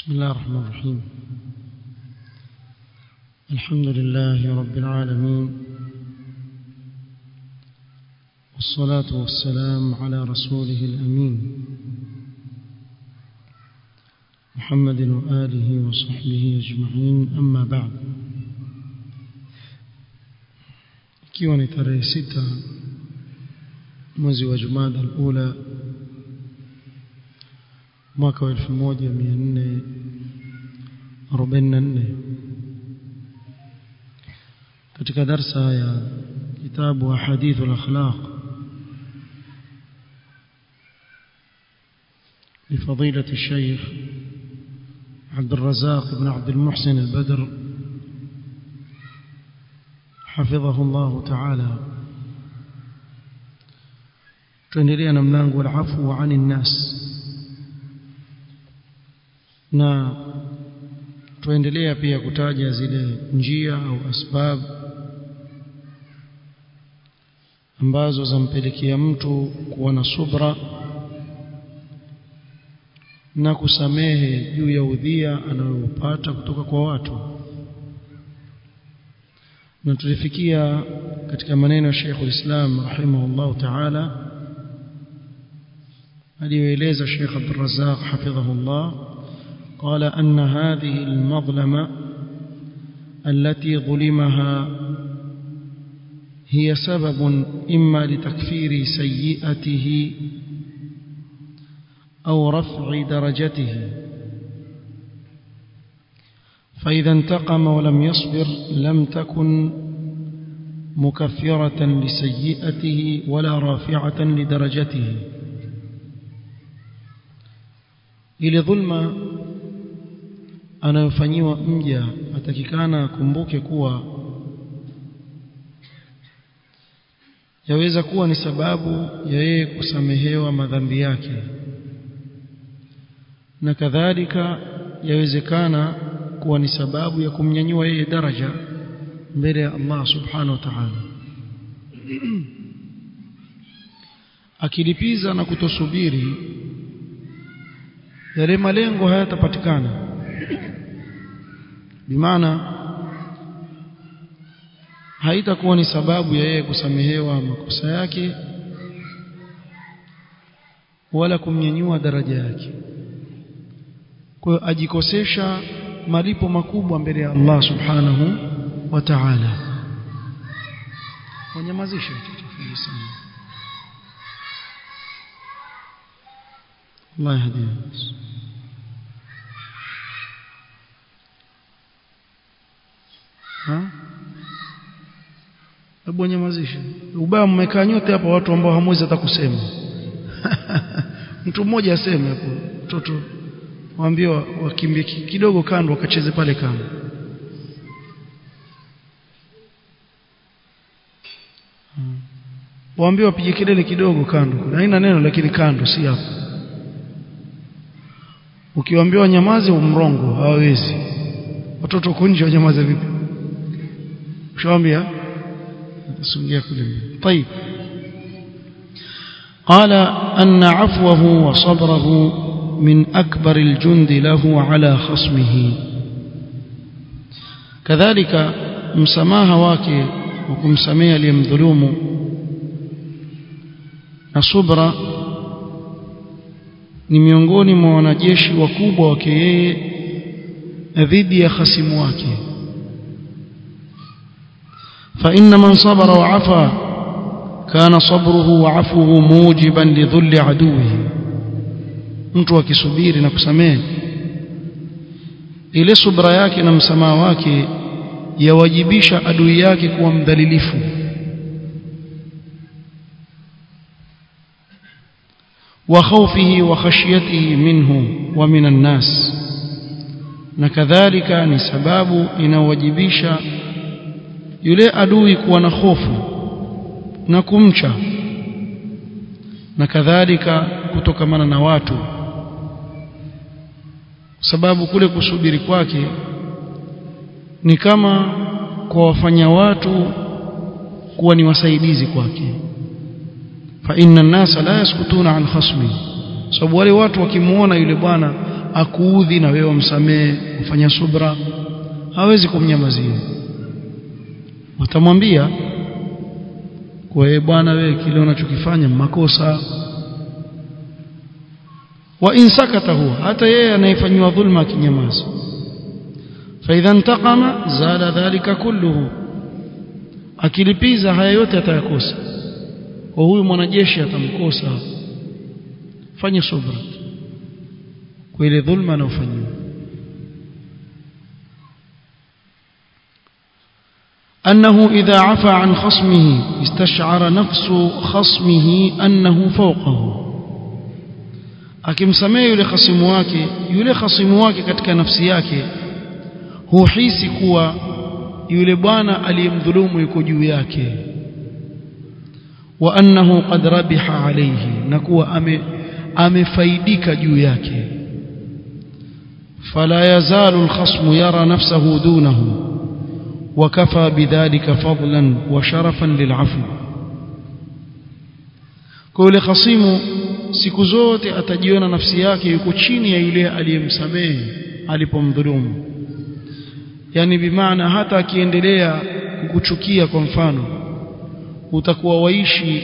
بسم الله الرحمن الرحيم. الحمد لله رب العالمين. والصلاة والسلام على رسوله الأمين. محمد وآله وصحبه أجمعين. أما بعد. Ikiwa ni tarehe sita alula mwaka wa 1444 katika darsa ya kitabu hadithu al-akhlaq لفضيلة الشيخ عبد الرزاق بن عبد المحسن البدر حفظه الله تعالى mlango wa afu ani nnas na tuendelea pia kutaja zile njia au asbab ambazo zampelekea mtu kuwa na subra na kusamehe juu ya udhia anayopata kutoka kwa watu. Na tulifikia katika maneno ya Sheikh ulislam rahimahullah ta'ala aliyoeleza Sheikh Abdul Razzaq hafidhahullah قال أن هذه المظلمة التي ظلمها هي سبب إما لتكفير سيئته أو رفع درجته. فإذا انتقم ولم يصبر لم تكن مكفرة لسيئته ولا رافعة لدرجته. ili dhulma anayofanyiwa mja atakikana akumbuke kuwa yaweza kuwa ni sababu ya yeye kusamehewa madhambi yake. Na kadhalika yawezekana kuwa ni sababu ya kumnyanyua yeye daraja mbele ya Allah subhanahu wa ta'ala. Akilipiza na kutosubiri yale malengo hayatapatikana bimaana haitakuwa ni sababu ya yeye kusamehewa makosa yake wala kumnyanyua daraja yake. Kwa ajikosesha malipo makubwa mbele ya Allah subhanahu wa ta'ala. Wanyamazishe Allah yahdihim hebu nyamazishe. Ubaya mmekaa nyote hapa watu ambao hamwezi hata kusema. Mtu mmoja aseme hapo. Mtoto waambie wakimbie kidogo kando wakacheze pale kando. Waambie wapige kelele kidogo kando. Haina neno lakini kando si hapo. Ukiwaambia wanyamaze umrongo hawawezi. Watoto kunje wanyamaze vipi شوامبيا سنجيا كلهم طيب. قال أن عفوه وصبره من أكبر الجند له على خصمه. كذلك مسماها واكي وكم سميها ليمذلوم نصبر نميونغوني مواناجيش وكوب وكي ذيبي خصم فإن من صبر وعفى كان صبره وعفوه موجبا لذل عدوه. أنتوا كسبيرنا كسمين إلي صبراياك نمسماواك يواجبش أدوياك كوام دليلف وخوفه وخشيته منه ومن الناس. نكذلك نسباب إن واجبش yule adui kuwa na hofu na kumcha na kadhalika kutokamana na watu. Sababu kule kusubiri kwake ni kama kwa wafanya watu kuwa ni wasaidizi kwake. Fa inna an-nasa la yaskutuna an khasmi sababu wale watu wakimuona yule bwana akuudhi na wewe msamee ufanya subra hawezi kumnyamazia watamwambia kwa e bwana wewe kile unachokifanya makosa. Wa insakata huwa hata yeye anayefanywa dhulma akinyamaza. Fa idha intaqama zala dhalika kulluhu. Akilipiza haya yote atayakosa. Kwa huyu mwanajeshi atamkosa. Fanye subra kwa ile dhulma anayofanyiwa. أنه إذا عفى عن خصمه استشعر نفس خصمه أنه فوقه akimsamehe yule khasimu wake yule khasimu wake katika nafsi yake huhisi kuwa yule bwana aliyemdhulumu yuko juu yake wa annahu qad rabiha alayhi na kuwa ame amefaidika juu yake fala yazalu alkhasmu yara nafsahu dunahu وكفى بذلك فضلا وشرفا للعفو كل خصيم siku zote atajiona nafsi yake yuko chini ya yule aliyemsamehe alipomdhulumu yani bimaana hata akiendelea kukuchukia kwa mfano utakuwa waishi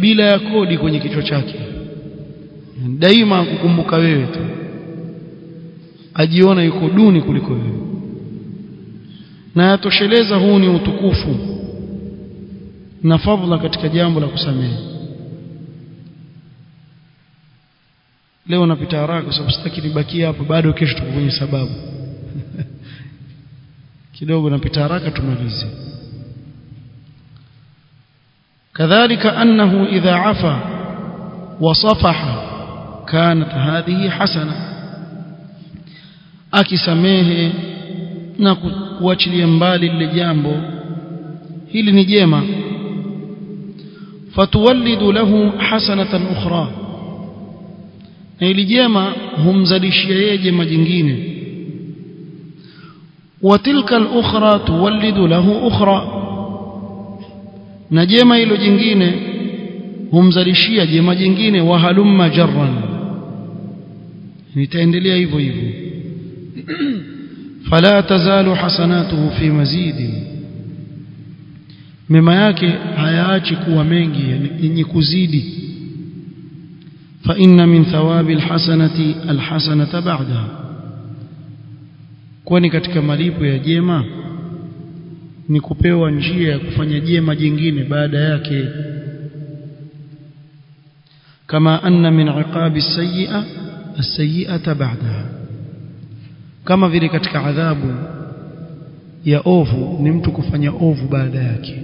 bila ya kodi kwenye kichwa chake daima kukumbuka wewe tu ajiona yuko duni kuliko wewe na yatosheleza huu ni utukufu na fadhila katika jambo la kusamehe. Leo napita haraka sababu sitaki nibakie hapa bado kesho tuko kwenye sababu. Kidogo napita haraka tumalize. Kadhalika annahu idha afa wa safaha kanat hadhihi hasana akisamehe na kuachilia mbali lile jambo hili ni jema fatuwallidu lahu hasanatan ukhra na hili jema humzalishia yeye jema jingine وتلك الأخرى تولد له أخرى na jema hilo jingine humzalishia jema jingine wahalumma jarran nitaendelea hivyo hivyo fala tazalu hasanatuhu fi mazidi mema yake hayaachi kuwa mengi yenye kuzidi fa inna min thawabi alhasanati alhasanata ba'daha kwani katika malipo ya jema ni kupewa njia ya kufanya jema jingine baada yake kama anna min iqabi as-sayyi'a as-sayyi'ata ba'daha kama vile katika adhabu ya ovu ni mtu kufanya ovu baada yake.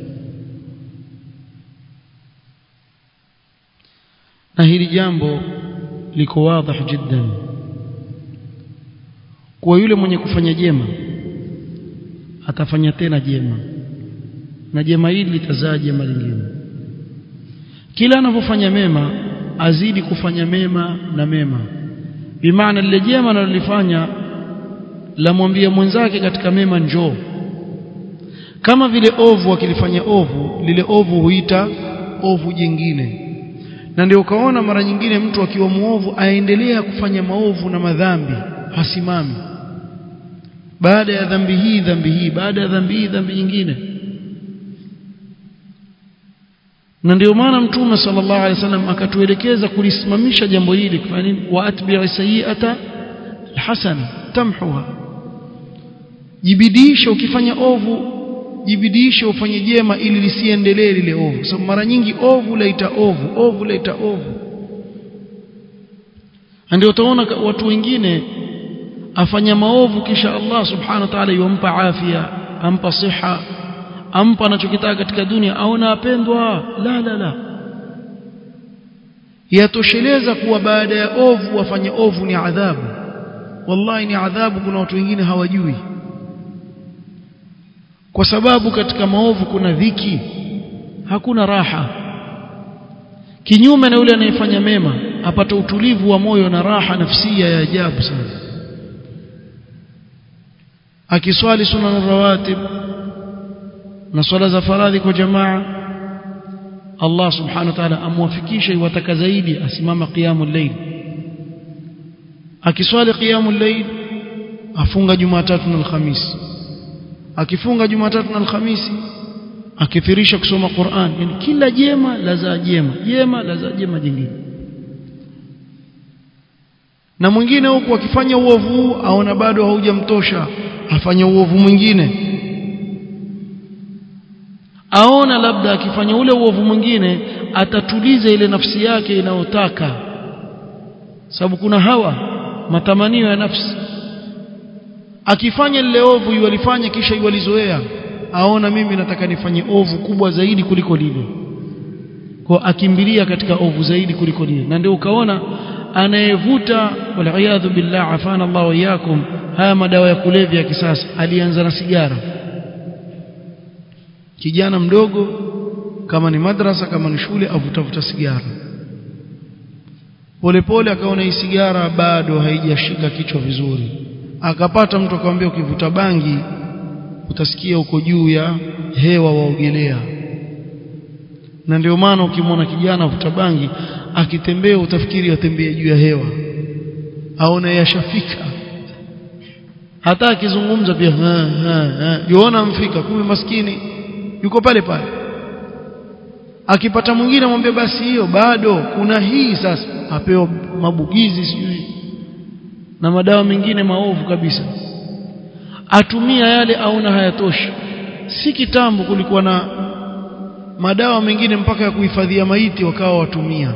Na hili jambo liko wazi jiddan. Kwa yule mwenye kufanya jema atafanya tena jema. Na jema hili litazaa jema lingine. Kila anapofanya mema azidi kufanya mema na mema. Bimaana lile jema analolifanya lamwambia mwenzake katika mema njoo. Kama vile ovu akilifanya ovu lile ovu huita ovu jingine. Na ndio ukaona mara nyingine mtu akiwa muovu aendelea kufanya maovu na madhambi hasimami. Baada ya dhambi hii dhambi hii baada ya dhambi hii dhambi nyingine. Na ndio maana mtume sallallahu alaihi wasallam akatuelekeza kulisimamisha jambo hili kufanya nini? Wa atbi'i sayi'ata alhasana tamhuha jibidisha ukifanya ovu jibidisha ufanye jema ili lisiendelee lile ovu. Sababu mara nyingi ovu laita ovu ovu laita ovu. Ndio utaona watu wengine afanya maovu kisha Allah subhanahu wa ta'ala yompa afya ampa siha ampa anachokitaka katika dunia aona apendwa. La la la. Yatosheleza kuwa baada ya ovu wafanye ovu ni adhabu. Wallahi ni adhabu kuna watu wengine hawajui kwa sababu katika maovu kuna dhiki hakuna raha. Kinyume na yule anayefanya mema apata utulivu wa moyo na raha nafsia ya ajabu sana. Akiswali sunan rawatib na swala za faradhi kwa jamaa Allah subhanahu wa ta'ala amwafikishe iwataka zaidi asimama qiyamul layl. Akiswali qiyamul layl afunga jumatatu na alhamisi akifunga jumatatu na alhamisi akithirisha kusoma Qur'an. Yani kila jema lazaa jema jema lazaa jema jingine. Na mwingine huku akifanya uovu aona bado haujamtosha afanya uovu mwingine. Aona labda akifanya ule uovu mwingine atatuliza ile nafsi yake inayotaka. Sababu kuna hawa matamanio ya nafsi akifanya lile ovu yualifanya kisha yualizoea aona mimi nataka nifanye ovu kubwa zaidi kuliko lile. Kwa akimbilia katika ovu zaidi kuliko lile. Na ndio ukaona anayevuta waliaadhu billah afana Allah wa iyakum haya madawa ya kulevya ya kisasa alianza na sigara. Kijana mdogo kama ni madrasa kama ni shule avutavuta sigara. Polepole akaona hii sigara bado haijashika kichwa vizuri akapata mtu akamwambia ukivuta bangi utasikia uko juu ya hewa waogelea. Na ndio maana ukimwona kijana avuta bangi akitembea utafikiri atembea juu ya hewa. Aone yashafika. Hata akizungumza pia ha, ha. yuona mfika kumbe maskini. Yuko pale pale. Akipata mwingine amwambia basi hiyo bado kuna hii sasa. Apewa mabugizi sijui na madawa mengine maovu kabisa. Atumia yale aona hayatoshi. Si kitambo kulikuwa na madawa mengine mpaka ya kuhifadhia maiti wakawa watumia.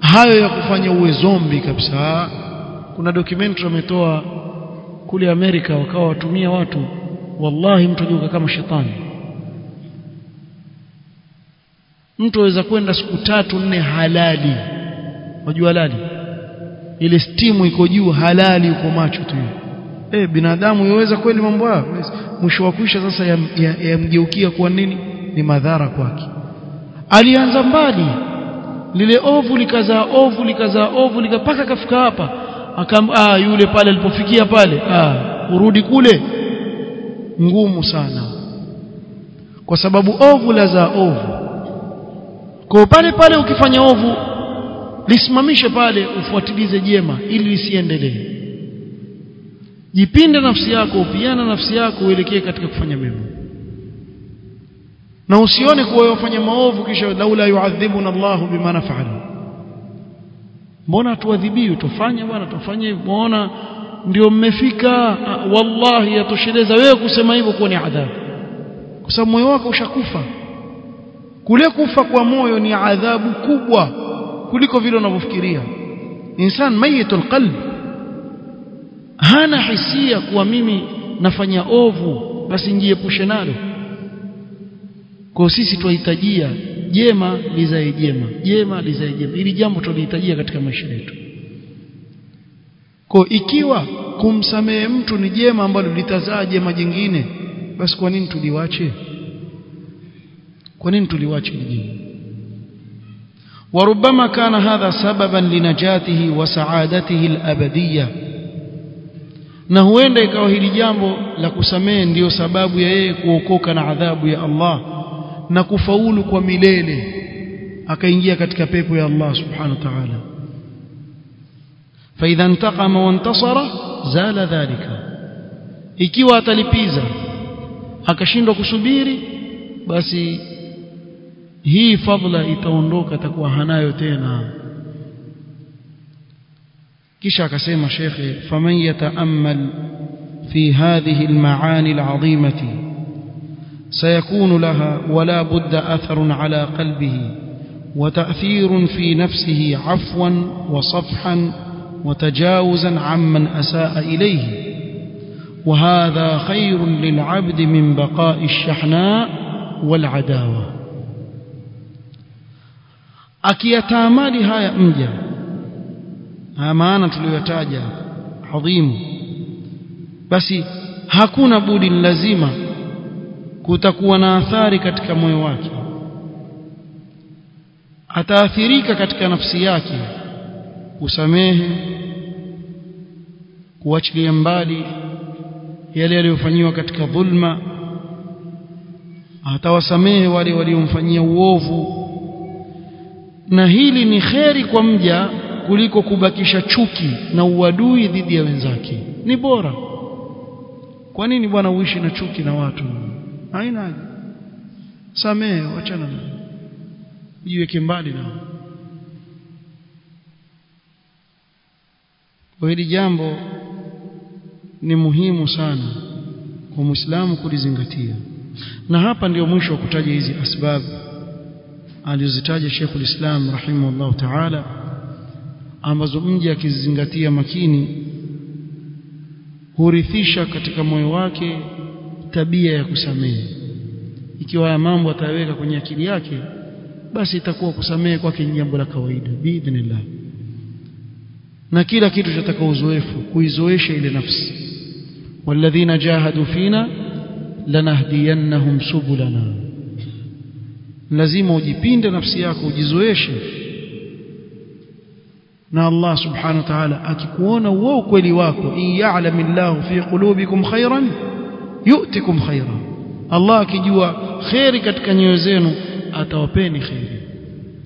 Hayo ya kufanya uwe zombi kabisa. Kuna documentary ametoa kule Amerika wakawa watumia watu. Wallahi mtu ajuka kama shetani. Mtu aweza kwenda siku tatu nne halali. Wajua halali ile stimu iko juu halali uko macho tu. Eh binadamu yaweza kweli mambo hayo? Mwisho wa kuisha sasa yamgeukia ya, ya kuwa nini? Ni madhara kwake. Alianza mbali. Lile ovu likazaa ovu likazaa ovu likapaka kafika hapa. Akam ah yule pale alipofikia pale. Ah urudi kule. Ngumu sana. Kwa sababu ovu lazaa ovu. Kwa pale pale ukifanya ovu lisimamishe pale ufuatilize jema ili lisiendelee. Jipinde nafsi yako upiana nafsi yako uelekee katika kufanya mema. Na usione kuwa wafanya maovu kisha laula yuadhibuna Allahu bima naf'alu. Mbona tuadhibiwe tufanye bwana tufanye mbona ndio mmefika? Wallahi yatosheleza wewe kusema hivyo kuwa ni adhabu. Kwa sababu moyo wako ushakufa. Kule kufa kwa moyo ni adhabu kubwa kuliko vile unavyofikiria. Insan mayitul qalb. Hana hisia kuwa mimi nafanya ovu basi njiepushe nalo. Kwa sisi tuhitajia jema lizae jema jema lizae jema. Ili jambo tulihitajia katika maisha yetu. Kwa ikiwa kumsamehe mtu ni jema ambalo litazaa jema jingine basi kwa nini tuliwache? Kwa nini tuliwache jingine وربما كان هذا سببا لنجاته وسعادته الأبدية na huenda ikawa hili jambo la kusamehe ndiyo sababu ya yeye kuokoka na adhabu ya Allah na kufaulu kwa milele akaingia katika pepo ya Allah subhanahu wa ta'ala فإذا انتقم وانتصر زال ذلك ikiwa atalipiza akashindwa kusubiri basi hii fadhila itaondoka atakuwa hanayo tena. Kisha akasema shekhe faman yataammal fi hadhihi almaani alazimati سيكون لها ولا بد أثر على قلبه وتأثير في نفسه عفوا وصفحا وتجاوزا عمن أساء إليه وهذا خير للعبد من بقاء الشحناء والعداوة akiyatamali haya mja haya maana tuliyotaja adhimu basi hakuna budi lazima kutakuwa na athari katika moyo wake. Ataathirika katika nafsi yake usamehe kuachilia mbali yale yaliyofanyiwa katika dhulma atawasamehe wale waliomfanyia uovu na hili ni kheri kwa mja kuliko kubakisha chuki na uadui dhidi ya wenzake. Ni bora. Kwa nini bwana uishi na chuki na watu? Haina haja. Samehe wachana na jiweke mbali na kwa hili jambo ni muhimu sana kwa muislamu kulizingatia. Na hapa ndio mwisho wa kutaja hizi asbabu alizozitaja Sheikh ulislam rahimahullah ta'ala ambazo mji akizingatia makini hurithisha katika moyo wake tabia ya kusamehe. Ikiwa haya mambo ataweka kwenye akili yake basi itakuwa kusamehe kwake ni jambo la kawaida biidhnillah. Na kila kitu chataka uzoefu kuizoesha ile nafsi. Walladhina jahadu fina lanahdiyannahum subulana lazima ujipinde nafsi yako ujizoeshe. Na Allah subhanahu wa ta'ala akikuona wewe ukweli wako in ya'lamillahu fi qulubikum khairan yu'tikum khairan Allah akijua khairi katika nyoyo zenu atawapeni khairi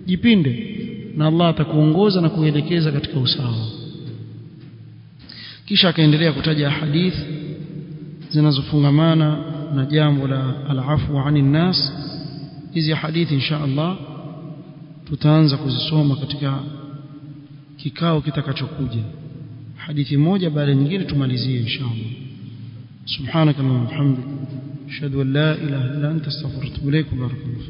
jipinde na Allah atakuongoza na kuelekeza katika usawa. Kisha akaendelea kutaja hadith zinazofungamana na jambo la al-afwu 'anil nas hizi hadithi insha Allah tutaanza kuzisoma katika kikao kitakachokuja. Hadithi moja baada nyingine tumalizie insha Allah subhanaka wa bihamdika ashhadu an la ilaha illa anta astaghfiruka wa atubu ilaik barakallahu